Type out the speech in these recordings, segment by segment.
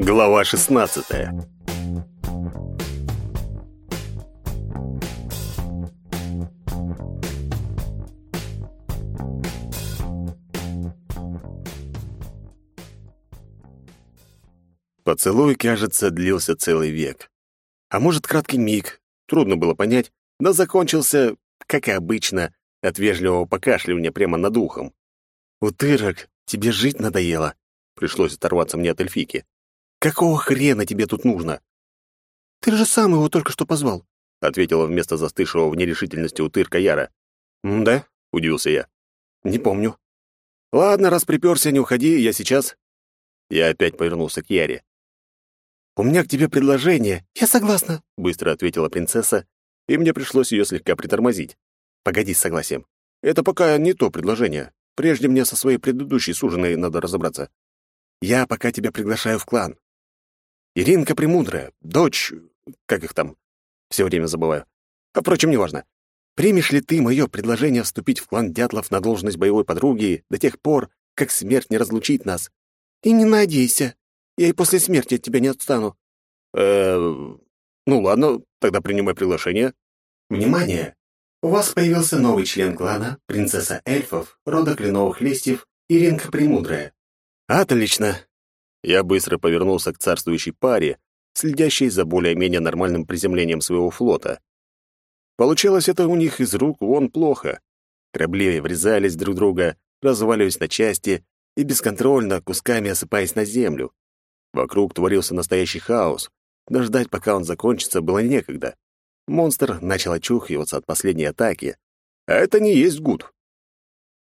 Глава 16. Поцелуй, кажется, длился целый век. А может, краткий миг. Трудно было понять, но закончился, как и обычно, от вежливого покашливания прямо над ухом. «Утырок, тебе жить надоело?» Пришлось оторваться мне от эльфики. «Какого хрена тебе тут нужно?» «Ты же сам его только что позвал», — ответила вместо застывшего в нерешительности утырка Яра. «Да?» — удивился я. «Не помню». «Ладно, раз приперся, не уходи, я сейчас...» Я опять повернулся к Яре. «У меня к тебе предложение». «Я согласна», — быстро ответила принцесса, и мне пришлось ее слегка притормозить. «Погоди с согласием. Это пока не то предложение. Прежде мне со своей предыдущей суженой надо разобраться. Я пока тебя приглашаю в клан. Иринка Премудрая, дочь... Как их там? Все время забываю. А, впрочем, неважно. Примешь ли ты мое предложение вступить в клан Дятлов на должность боевой подруги до тех пор, как смерть не разлучит нас? И не надейся. Я и после смерти от тебя не отстану. Э, ну ладно, тогда принимай приглашение. Внимание! У вас появился новый член клана, принцесса эльфов, рода кленовых листьев, Иринка Премудрая. Отлично. Я быстро повернулся к царствующей паре, следящей за более-менее нормальным приземлением своего флота. Получалось это у них из рук вон плохо. Корабли врезались друг в друга, разваливаясь на части и бесконтрольно кусками осыпаясь на землю. Вокруг творился настоящий хаос, но пока он закончится, было некогда. Монстр начал очухиваться от последней атаки, а это не есть гуд.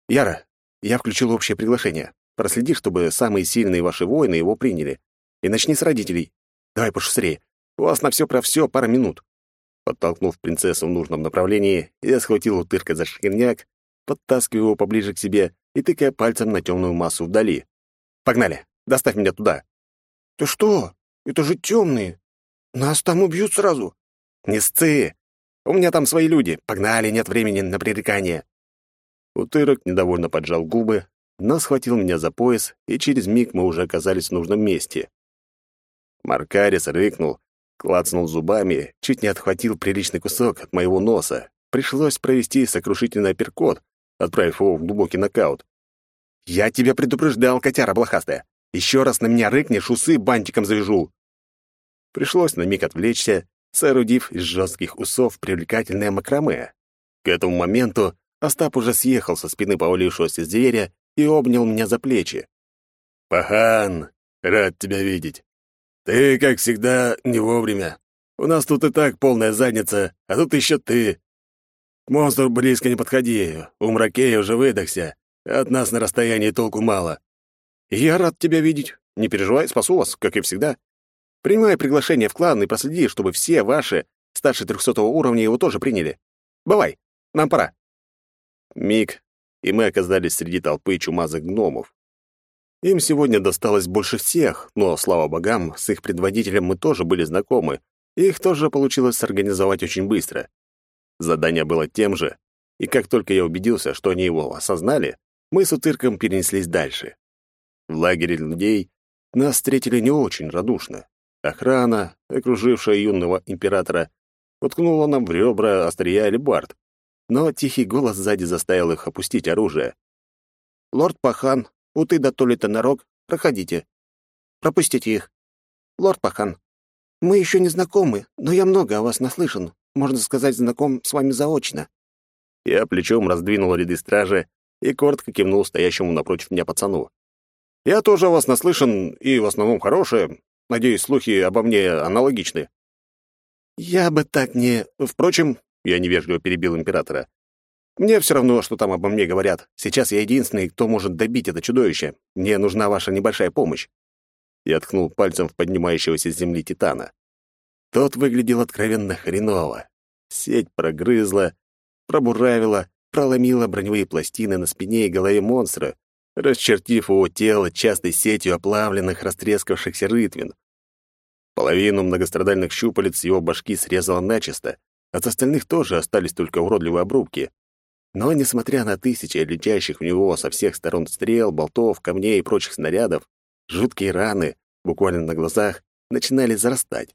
«Яра, я включил общее приглашение. Проследи, чтобы самые сильные ваши воины его приняли. И начни с родителей. Давай пошустрее. У вас на все про все пара минут». Подтолкнув принцессу в нужном направлении, я схватил утырка за шкирняк, подтаскивая его поближе к себе и тыкая пальцем на темную массу вдали. «Погнали! Доставь меня туда!» «Ты что? Это же темные! Нас там убьют сразу!» «Не сцы! У меня там свои люди! Погнали, нет времени на пререкание!» Утырок недовольно поджал губы, но схватил меня за пояс, и через миг мы уже оказались в нужном месте. Маркарис рыкнул, клацнул зубами, чуть не отхватил приличный кусок от моего носа. Пришлось провести сокрушительный апперкот, отправив его в глубокий нокаут. «Я тебя предупреждал, котяра блохастая! Еще раз на меня рыкнешь, усы бантиком завяжу!» Пришлось на миг отвлечься, соорудив из жестких усов привлекательное макраме. К этому моменту Остап уже съехал со спины повалившегося зверя и обнял меня за плечи. «Пахан, рад тебя видеть. Ты, как всегда, не вовремя. У нас тут и так полная задница, а тут еще ты. К монстру близко не подходи, у мракея уже выдохся, от нас на расстоянии толку мало. Я рад тебя видеть. Не переживай, спасу вас, как и всегда. Принимай приглашение в клан и проследи, чтобы все ваши, старше трехсотого уровня, его тоже приняли. Бывай, нам пора. Миг, и мы оказались среди толпы чумазых гномов. Им сегодня досталось больше всех, но, слава богам, с их предводителем мы тоже были знакомы, и их тоже получилось сорганизовать очень быстро. Задание было тем же, и как только я убедился, что они его осознали, мы с утырком перенеслись дальше. В лагере людей нас встретили не очень радушно. Охрана, окружившая юного императора, уткнула нам в ребра острия или но тихий голос сзади заставил их опустить оружие. «Лорд Пахан, уты да Толита Нарок, проходите. Пропустите их. Лорд Пахан, мы еще не знакомы, но я много о вас наслышан. Можно сказать, знаком с вами заочно». Я плечом раздвинул ряды стражи и коротко кивнул стоящему напротив меня пацану. «Я тоже о вас наслышан, и в основном хорошее. Надеюсь, слухи обо мне аналогичны». «Я бы так не... Впрочем, я невежливо перебил императора. «Мне все равно, что там обо мне говорят. Сейчас я единственный, кто может добить это чудовище. Мне нужна ваша небольшая помощь». Я ткнул пальцем в поднимающегося с земли Титана. Тот выглядел откровенно хреново. Сеть прогрызла, пробуравила, проломила броневые пластины на спине и голове монстра, расчертив его тело частой сетью оплавленных, растрескавшихся рытвин. Половину многострадальных щупалец его башки срезала начисто, от остальных тоже остались только уродливые обрубки. Но, несмотря на тысячи летящих в него со всех сторон стрел, болтов, камней и прочих снарядов, жуткие раны, буквально на глазах, начинали зарастать.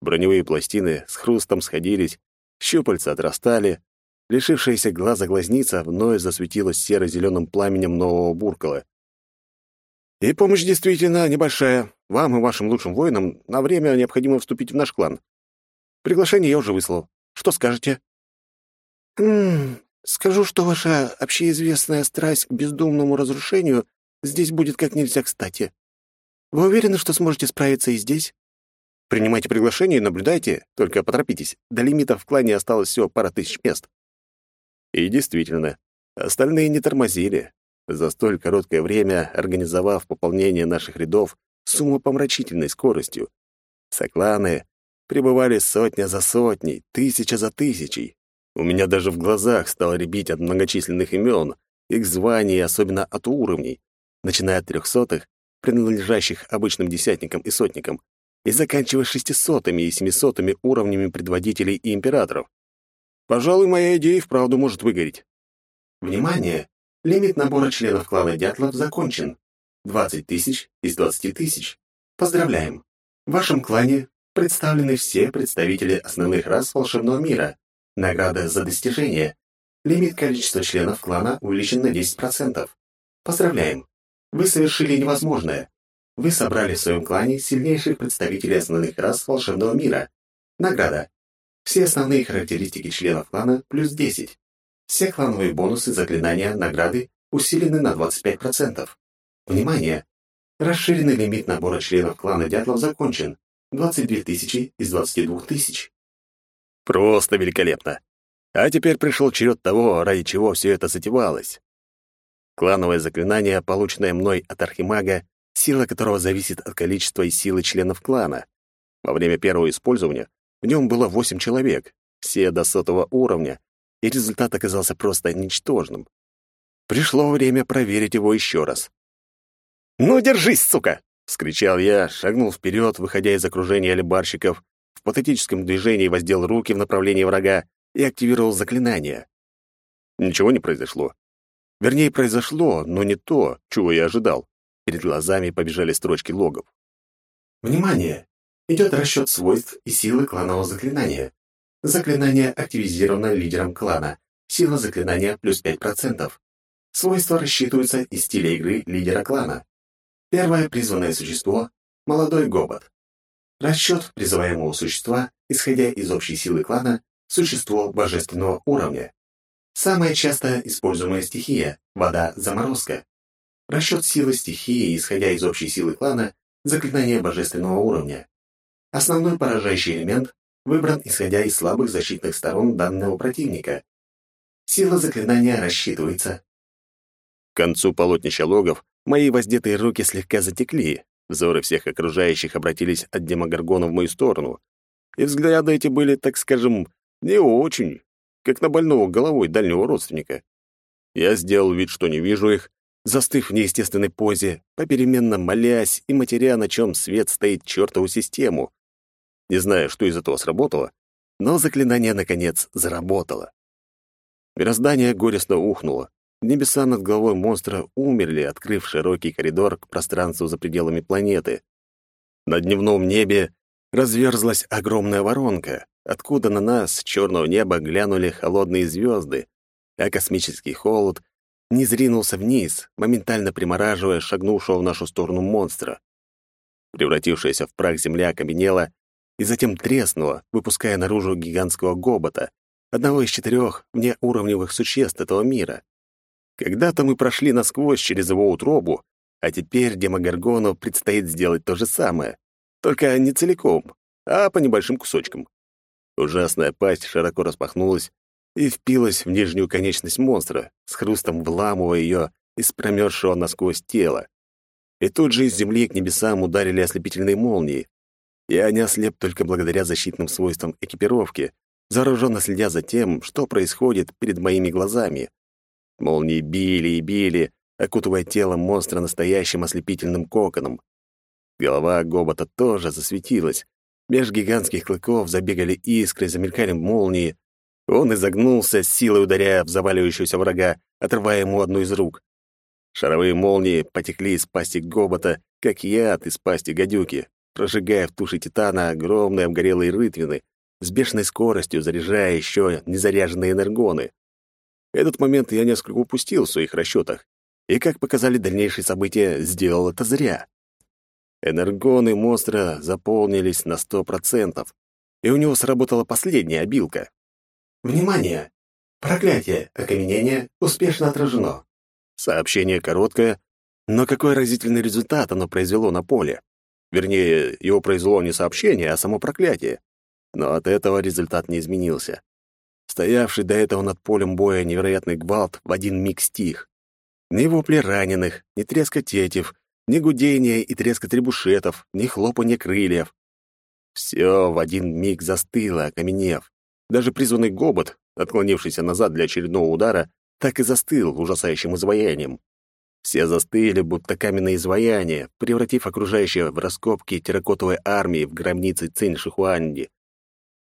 Броневые пластины с хрустом сходились, щупальца отрастали, лишившаяся глаза глазница вновь засветилась серо-зеленым пламенем нового буркала. И помощь действительно небольшая. Вам и вашим лучшим воинам на время необходимо вступить в наш клан. Приглашение я уже выслал. Что скажете? «Хм, скажу, что ваша общеизвестная страсть к бездумному разрушению здесь будет как нельзя кстати. Вы уверены, что сможете справиться и здесь?» Принимайте приглашение и наблюдайте, только поторопитесь. До лимита в клане осталось всего пара тысяч мест. И действительно, остальные не тормозили. За столь короткое время, организовав пополнение наших рядов с умопомрачительной скоростью, сокланы прибывали сотня за сотней, тысяча за тысячей. У меня даже в глазах стало рябить от многочисленных имен, их званий и особенно от уровней, начиная от трехсотых, принадлежащих обычным десятникам и сотникам, и заканчивая шестисотыми и семисотыми уровнями предводителей и императоров. Пожалуй, моя идея вправду может выгореть. Внимание! Лимит набора членов клана Дятлов закончен. 20 тысяч из 20 тысяч. Поздравляем! В вашем клане представлены все представители основных рас волшебного мира. Награда за достижение. Лимит количества членов клана увеличен на 10%. Поздравляем! Вы совершили невозможное. Вы собрали в своем клане сильнейших представителей основных рас волшебного мира. Награда. Все основные характеристики членов клана плюс 10. Все клановые бонусы, заклинания, награды усилены на 25%. Внимание! Расширенный лимит набора членов клана Дятлов закончен. 22 тысячи из 22 тысяч. Просто великолепно. А теперь пришел черед того, ради чего все это затевалось. Клановое заклинание, полученное мной от Архимага, сила которого зависит от количества и силы членов клана. Во время первого использования в нем было восемь человек, все до сотого уровня, и результат оказался просто ничтожным. Пришло время проверить его еще раз. «Ну, держись, сука!» — вскричал я, шагнул вперед, выходя из окружения алибарщиков, в патетическом движении воздел руки в направлении врага и активировал заклинание. Ничего не произошло. Вернее, произошло, но не то, чего я ожидал. Перед глазами побежали строчки логов. Внимание! Идет расчет свойств и силы кланового заклинания. Заклинание активизировано лидером клана. Сила заклинания плюс 5%. Свойства рассчитываются из стиля игры лидера клана. Первое призванное существо — молодой гобот. Расчет призываемого существа, исходя из общей силы клана, существо божественного уровня. Самая часто используемая стихия — вода-заморозка. Расчет силы стихии, исходя из общей силы клана, заклинание божественного уровня. Основной поражающий элемент выбран исходя из слабых защитных сторон данного противника. Сила заклинания рассчитывается. К концу полотнища логов мои воздетые руки слегка затекли, взоры всех окружающих обратились от демогоргона в мою сторону, и взгляды эти были, так скажем, не очень, как на больного головой дальнего родственника. Я сделал вид, что не вижу их, застыв в неестественной позе, попеременно молясь и матеря, на чем свет стоит чертову систему. Не знаю, что из этого сработало, но заклинание, наконец, заработало. Мироздание горестно ухнуло. Небеса над головой монстра умерли, открыв широкий коридор к пространству за пределами планеты. На дневном небе разверзлась огромная воронка, откуда на нас с черного неба глянули холодные звезды, а космический холод не зринулся вниз, моментально примораживая шагнувшего в нашу сторону монстра. Превратившаяся в прах земля окаменела и затем треснула, выпуская наружу гигантского гобота, одного из четырех внеуровневых существ этого мира. Когда-то мы прошли насквозь через его утробу, а теперь Демогоргону предстоит сделать то же самое, только не целиком, а по небольшим кусочкам. Ужасная пасть широко распахнулась, и впилась в нижнюю конечность монстра, с хрустом вламывая ее из промерзшего насквозь тела. И тут же из земли к небесам ударили ослепительные молнии. Я не ослеп только благодаря защитным свойствам экипировки, зараженно следя за тем, что происходит перед моими глазами. Молнии били и били, окутывая тело монстра настоящим ослепительным коконом. Голова Гобота тоже засветилась. Меж гигантских клыков забегали искры, замелькали молнии, он изогнулся, с силой ударяя в заваливающегося врага, отрывая ему одну из рук. Шаровые молнии потекли из пасти гобота как яд из пасти гадюки, прожигая в туши титана огромные обгорелые рытвины, с бешеной скоростью заряжая еще незаряженные энергоны. Этот момент я несколько упустил в своих расчетах, и, как показали дальнейшие события, сделал это зря. Энергоны монстра заполнились на сто процентов, и у него сработала последняя обилка. «Внимание! Проклятие, окаменение успешно отражено». Сообщение короткое, но какой разительный результат оно произвело на поле. Вернее, его произвело не сообщение, а само проклятие. Но от этого результат не изменился. Стоявший до этого над полем боя невероятный гвалт в один миг стих. Ни вопли раненых, ни треска тетив, ни гудения и треска требушетов, ни хлопанья крыльев. Все в один миг застыло, окаменев. Даже призванный гобот, отклонившийся назад для очередного удара, так и застыл ужасающим изваянием. Все застыли, будто каменные изваяния, превратив окружающее в раскопки терракотовой армии в гробнице Цинь-Шихуанди.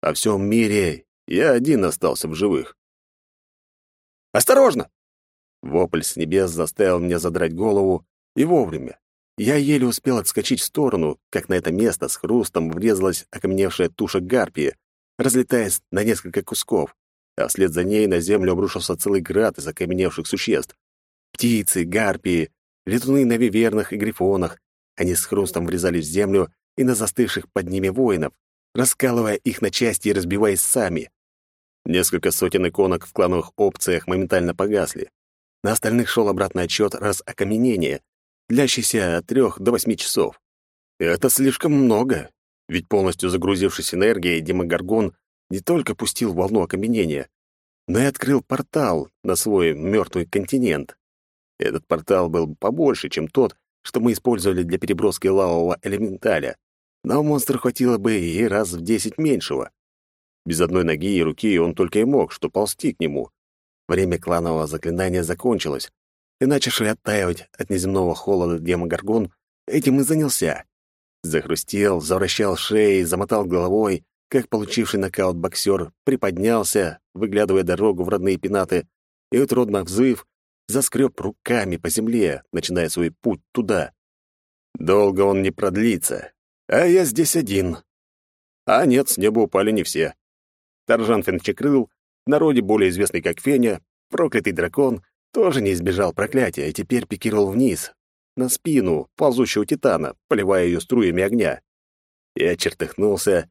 Во всем мире я один остался в живых. «Осторожно!» Вопль с небес заставил меня задрать голову, и вовремя. Я еле успел отскочить в сторону, как на это место с хрустом врезалась окаменевшая туша гарпии, разлетаясь на несколько кусков, а вслед за ней на землю обрушился целый град из окаменевших существ. Птицы, гарпии, летуны на вивернах и грифонах. Они с хрустом врезались в землю и на застывших под ними воинов, раскалывая их на части и разбиваясь сами. Несколько сотен иконок в клановых опциях моментально погасли. На остальных шел обратный отчет раз окаменения, длящийся от трех до восьми часов. Это слишком много, ведь полностью загрузившись энергией, Демогоргон не только пустил волну окаменения, но и открыл портал на свой мертвый континент. Этот портал был побольше, чем тот, что мы использовали для переброски лавового элементаля, но монстра хватило бы и раз в десять меньшего. Без одной ноги и руки он только и мог, что ползти к нему. Время кланового заклинания закончилось, и начавший оттаивать от неземного холода демогоргон этим и занялся. Захрустел, завращал шеей, замотал головой, как получивший нокаут боксер, приподнялся, выглядывая дорогу в родные пенаты, и, утробно взвыв, заскреб руками по земле, начиная свой путь туда. Долго он не продлится, а я здесь один. А нет, с неба упали не все. Таржан Фенчекрыл, народе более известный как Феня, проклятый дракон, тоже не избежал проклятия и теперь пикировал вниз, на спину ползущего титана, поливая ее струями огня. Я чертыхнулся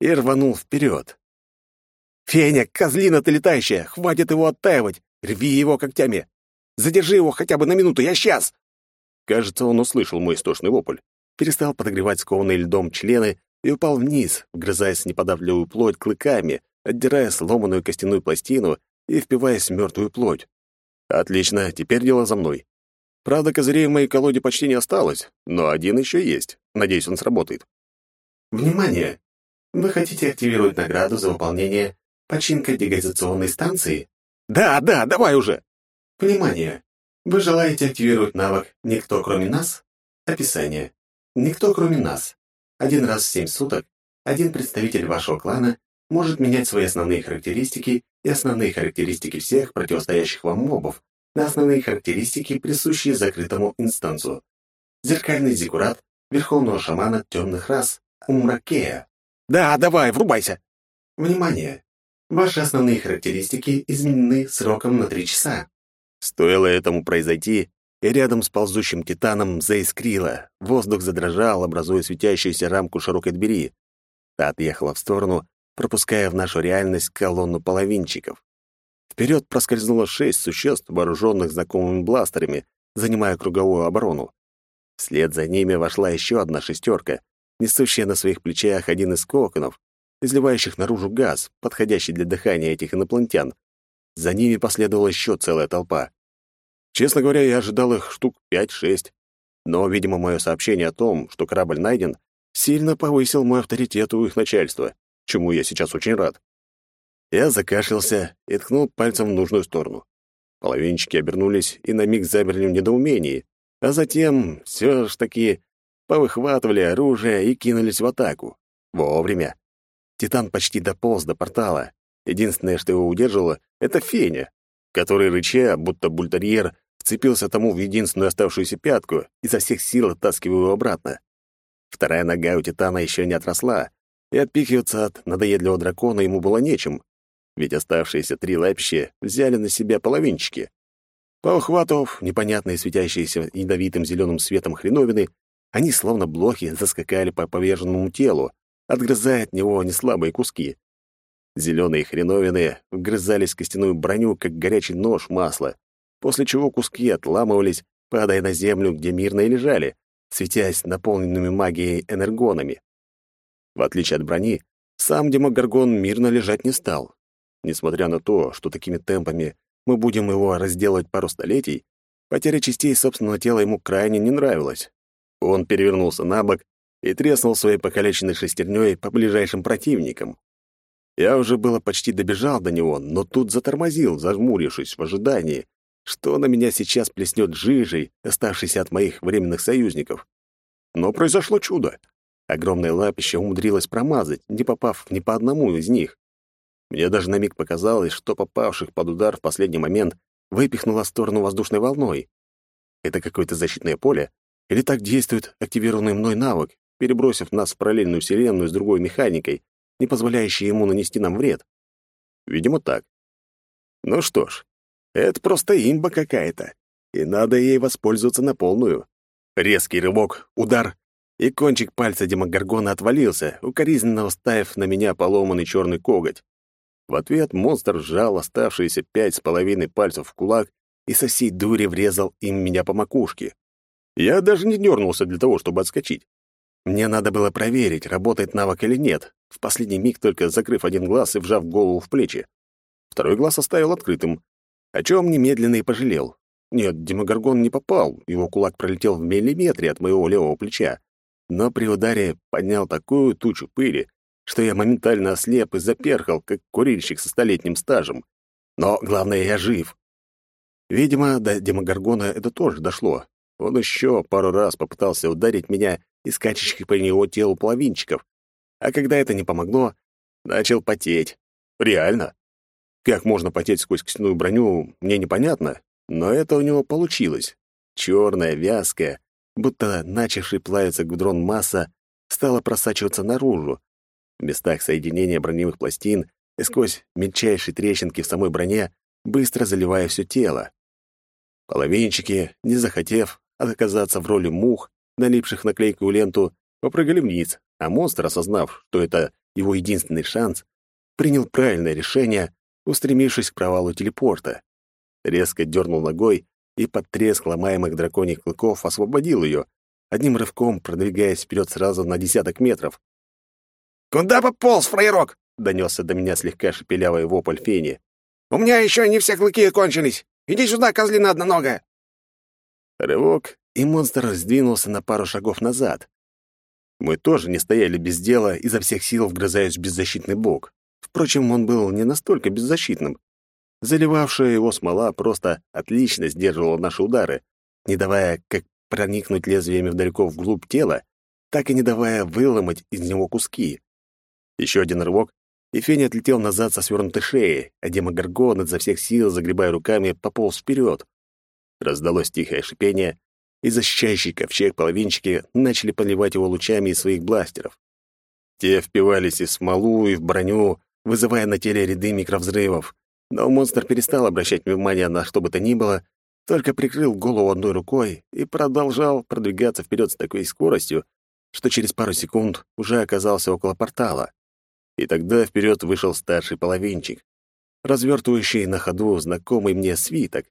и рванул вперед. «Феня, козлина ты летающая! Хватит его оттаивать! Рви его когтями! Задержи его хотя бы на минуту, я сейчас!» Кажется, он услышал мой истошный вопль, перестал подогревать скованные льдом члены и упал вниз, вгрызаясь в неподавливую плоть клыками, отдирая сломанную костяную пластину и впиваясь в мертвую плоть. Отлично, теперь дело за мной. Правда, козырей в моей колоде почти не осталось, но один еще есть. Надеюсь, он сработает. Внимание! Вы хотите активировать награду за выполнение починка дегазационной станции? Да, да, давай уже! Внимание! Вы желаете активировать навык «Никто, кроме нас»? Описание. «Никто, кроме нас». Один раз в семь суток один представитель вашего клана может менять свои основные характеристики и основные характеристики всех противостоящих вам мобов на основные характеристики, присущие закрытому инстанцу. Зеркальный зиккурат верховного шамана темных рас Умракея. Да, давай, врубайся. Внимание! Ваши основные характеристики изменены сроком на три часа. Стоило этому произойти, и рядом с ползущим титаном заискрило, воздух задрожал, образуя светящуюся рамку широкой двери. Та отъехала в сторону, пропуская в нашу реальность колонну половинчиков. Вперед проскользнуло шесть существ, вооруженных знакомыми бластерами, занимая круговую оборону. Вслед за ними вошла еще одна шестерка, несущая на своих плечах один из коконов, изливающих наружу газ, подходящий для дыхания этих инопланетян. За ними последовала еще целая толпа. Честно говоря, я ожидал их штук пять-шесть. Но, видимо, мое сообщение о том, что корабль найден, сильно повысил мой авторитет у их начальства чему я сейчас очень рад. Я закашлялся и ткнул пальцем в нужную сторону. Половинчики обернулись и на миг замерли в недоумении, а затем все ж таки повыхватывали оружие и кинулись в атаку. Вовремя. Титан почти дополз до портала. Единственное, что его удерживало, — это феня, который, рыча, будто бультерьер, вцепился тому в единственную оставшуюся пятку и со всех сил оттаскиваю его обратно. Вторая нога у Титана еще не отросла, и отпихиваться от надоедливого дракона ему было нечем, ведь оставшиеся три лапища взяли на себя половинчики. Поухватывав непонятные светящиеся ядовитым зеленым светом хреновины, они, словно блохи, заскакали по поверженному телу, отгрызая от него неслабые куски. Зеленые хреновины вгрызались в костяную броню, как горячий нож масла, после чего куски отламывались, падая на землю, где мирно и лежали, светясь наполненными магией энергонами. В отличие от брони, сам Демогоргон мирно лежать не стал. Несмотря на то, что такими темпами мы будем его разделывать пару столетий, потеря частей собственного тела ему крайне не нравилась. Он перевернулся на бок и треснул своей покалеченной шестерней по ближайшим противникам. Я уже было почти добежал до него, но тут затормозил, зажмурившись в ожидании, что на меня сейчас плеснет жижей, оставшейся от моих временных союзников. Но произошло чудо. Огромное лапище умудрилось промазать, не попав ни по одному из них. Мне даже на миг показалось, что попавших под удар в последний момент выпихнуло в сторону воздушной волной. Это какое-то защитное поле? Или так действует активированный мной навык, перебросив нас в параллельную вселенную с другой механикой, не позволяющей ему нанести нам вред? Видимо, так. Ну что ж, это просто имба какая-то, и надо ей воспользоваться на полную. Резкий рывок, удар, и кончик пальца Демогоргона отвалился, укоризненно уставив на меня поломанный черный коготь. В ответ монстр сжал оставшиеся пять с половиной пальцев в кулак и со всей дури врезал им меня по макушке. Я даже не дернулся для того, чтобы отскочить. Мне надо было проверить, работает навык или нет, в последний миг только закрыв один глаз и вжав голову в плечи. Второй глаз оставил открытым, о чем немедленно и пожалел. Нет, Демогоргон не попал, его кулак пролетел в миллиметре от моего левого плеча, но при ударе поднял такую тучу пыли, что я моментально ослеп и заперхал, как курильщик со столетним стажем. Но главное, я жив. Видимо, до Демогоргона это тоже дошло. Он еще пару раз попытался ударить меня из скачущих по него телу половинчиков, а когда это не помогло, начал потеть. Реально. Как можно потеть сквозь костяную броню, мне непонятно, но это у него получилось. Черная, вязкая, будто начавший плавиться гудрон масса, стала просачиваться наружу, в местах соединения броневых пластин и сквозь мельчайшие трещинки в самой броне, быстро заливая все тело. Половинчики, не захотев оказаться в роли мух, налипших на клейкую ленту, попрыгали вниз, а монстр, осознав, что это его единственный шанс, принял правильное решение, устремившись к провалу телепорта. Резко дернул ногой и под треск ломаемых драконьих клыков освободил ее, одним рывком продвигаясь вперед сразу на десяток метров. «Куда пополз, фраерок?» — донесся до меня слегка шепелявый вопль фени. «У меня еще не все клыки кончились. Иди сюда, козлина одноногая!» Рывок, и монстр сдвинулся на пару шагов назад. Мы тоже не стояли без дела, изо всех сил вгрызаясь в беззащитный бок. Впрочем, он был не настолько беззащитным. Заливавшая его смола просто отлично сдерживала наши удары, не давая как проникнуть лезвиями далеко вглубь тела, так и не давая выломать из него куски. Еще один рывок, и Феня отлетел назад со свернутой шеей, а Демогоргон изо всех сил, загребая руками, пополз вперед. Раздалось тихое шипение, и защищающий ковчег половинчики начали поливать его лучами из своих бластеров. Те впивались и в смолу, и в броню, вызывая на теле ряды микровзрывов, но монстр перестал обращать внимание на что бы то ни было, только прикрыл голову одной рукой и продолжал продвигаться вперед с такой скоростью, что через пару секунд уже оказался около портала. И тогда вперед вышел старший половинчик, развертывающий на ходу знакомый мне свиток.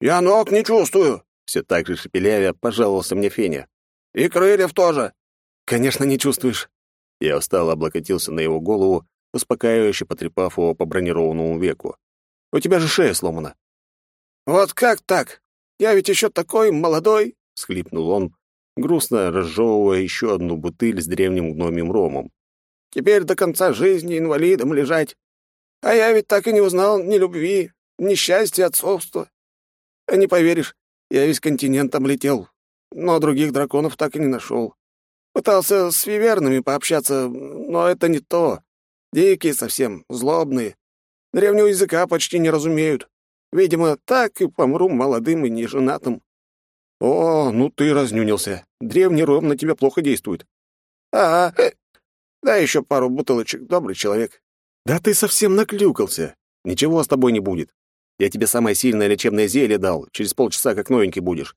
«Я ног не чувствую!» — все так же шепелявя пожаловался мне Феня. «И крыльев тоже!» «Конечно, не чувствуешь!» Я устало облокотился на его голову, успокаивающе потрепав его по бронированному веку. «У тебя же шея сломана». «Вот как так? Я ведь еще такой молодой!» — схлипнул он, грустно разжевывая еще одну бутыль с древним гномим ромом. «Теперь до конца жизни инвалидом лежать. А я ведь так и не узнал ни любви, ни счастья, отцовства. Не поверишь, я весь континент облетел, но других драконов так и не нашел. Пытался с вивернами пообщаться, но это не то. Дикие совсем, злобные. Древнего языка почти не разумеют. Видимо, так и помру молодым и неженатым. О, ну ты разнюнился. Древний ром на тебя плохо действует. Ага. Э, дай еще пару бутылочек, добрый человек. Да ты совсем наклюкался. Ничего с тобой не будет. Я тебе самое сильное лечебное зелье дал. Через полчаса как новенький будешь.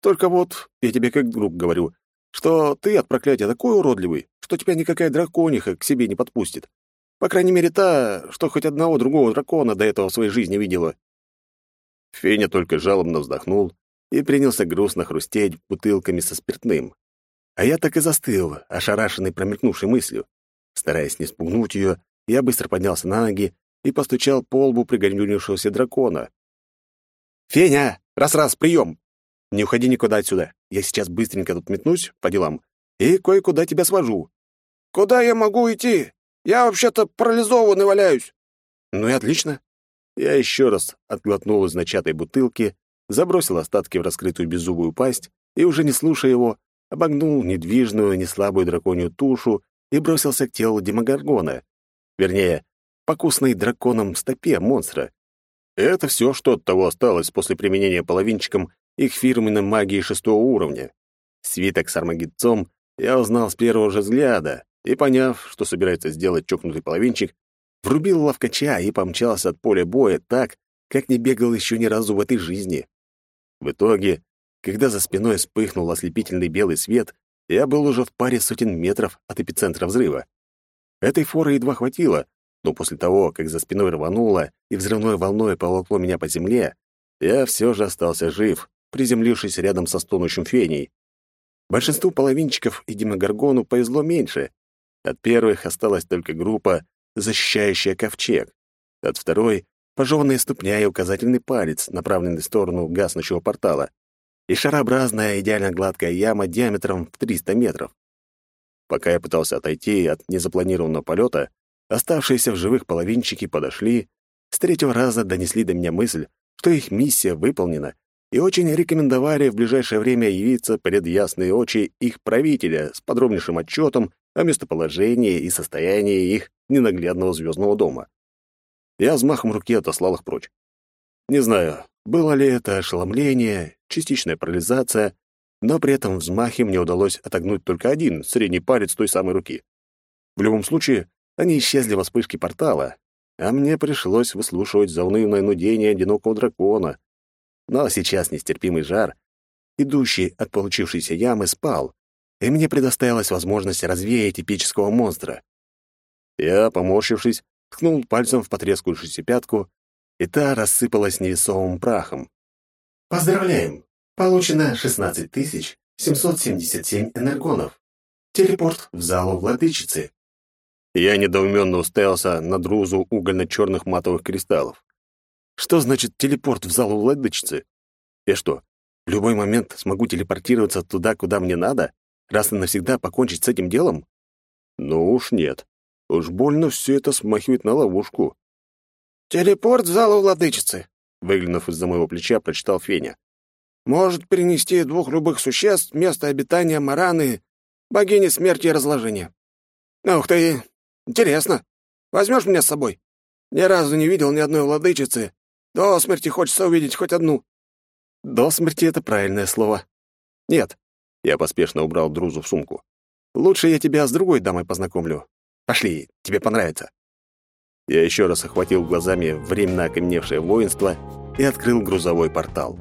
Только вот, я тебе как друг говорю, что ты от проклятия такой уродливый, что тебя никакая дракониха к себе не подпустит. По крайней мере, та, что хоть одного другого дракона до этого в своей жизни видела. Феня только жалобно вздохнул и принялся грустно хрустеть бутылками со спиртным. А я так и застыл, ошарашенный промелькнувшей мыслью. Стараясь не спугнуть ее, я быстро поднялся на ноги и постучал по лбу пригорюнившегося дракона. «Феня, раз-раз, прием! Не уходи никуда отсюда. Я сейчас быстренько тут метнусь по делам и кое-куда тебя свожу». «Куда я могу идти? Я вообще-то парализованный валяюсь». «Ну и отлично». Я еще раз отглотнул из начатой бутылки, забросил остатки в раскрытую беззубую пасть и, уже не слушая его, обогнул недвижную, неслабую драконью тушу и бросился к телу Демогоргона. Вернее, покусной драконом стопе монстра. Это все, что от того осталось после применения половинчиком их фирменной магии шестого уровня. Свиток с армагедцом я узнал с первого же взгляда, и, поняв, что собирается сделать чокнутый половинчик, врубил ловкача и помчался от поля боя так, как не бегал еще ни разу в этой жизни. В итоге, когда за спиной вспыхнул ослепительный белый свет, я был уже в паре сотен метров от эпицентра взрыва. Этой форы едва хватило, но после того, как за спиной рвануло и взрывной волной поволокло меня по земле, я все же остался жив, приземлившись рядом со стонущим феней. Большинству половинчиков и Демогоргону повезло меньше. От первых осталась только группа, защищающая ковчег. От второй — пожеванная ступня и указательный палец, направленный в сторону гаснущего портала. И шарообразная, идеально гладкая яма диаметром в 300 метров. Пока я пытался отойти от незапланированного полета, оставшиеся в живых половинчики подошли, с третьего раза донесли до меня мысль, что их миссия выполнена, и очень рекомендовали в ближайшее время явиться перед ясные очи их правителя с подробнейшим отчетом о местоположении и состоянии их ненаглядного звездного дома. Я взмахом руки отослал их прочь. Не знаю, было ли это ошеломление, частичная парализация, но при этом взмахе мне удалось отогнуть только один средний палец той самой руки. В любом случае, они исчезли во вспышке портала, а мне пришлось выслушивать заунывное нудение одинокого дракона, но сейчас нестерпимый жар, идущий от получившейся ямы, спал, и мне предоставилась возможность развеять эпического монстра. Я, поморщившись, ткнул пальцем в потрескавшуюся пятку, и та рассыпалась невесомым прахом. «Поздравляем! Получено 16 777 энергонов. Телепорт в залу владычицы». Я недоуменно уставился на друзу угольно-черных матовых кристаллов. Что значит телепорт в залу владычицы? Я что, в любой момент смогу телепортироваться туда, куда мне надо, раз и навсегда покончить с этим делом? Ну уж нет. Уж больно все это смахивает на ловушку. «Телепорт в залу владычицы», — выглянув из-за моего плеча, прочитал Феня. «Может перенести двух любых существ место обитания Мараны, богини смерти и разложения. Ух ты, интересно. Возьмешь меня с собой? Ни разу не видел ни одной владычицы, до смерти хочется увидеть хоть одну». «До смерти» — это правильное слово. «Нет». Я поспешно убрал друзу в сумку. «Лучше я тебя с другой дамой познакомлю. Пошли, тебе понравится». Я еще раз охватил глазами временно окаменевшее воинство и открыл грузовой портал.